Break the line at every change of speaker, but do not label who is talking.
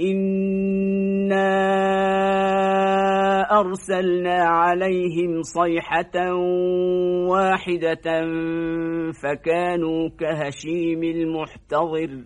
إنا أرسلنا عليهم صيحة واحدة فكانوا كهشيم المحتضر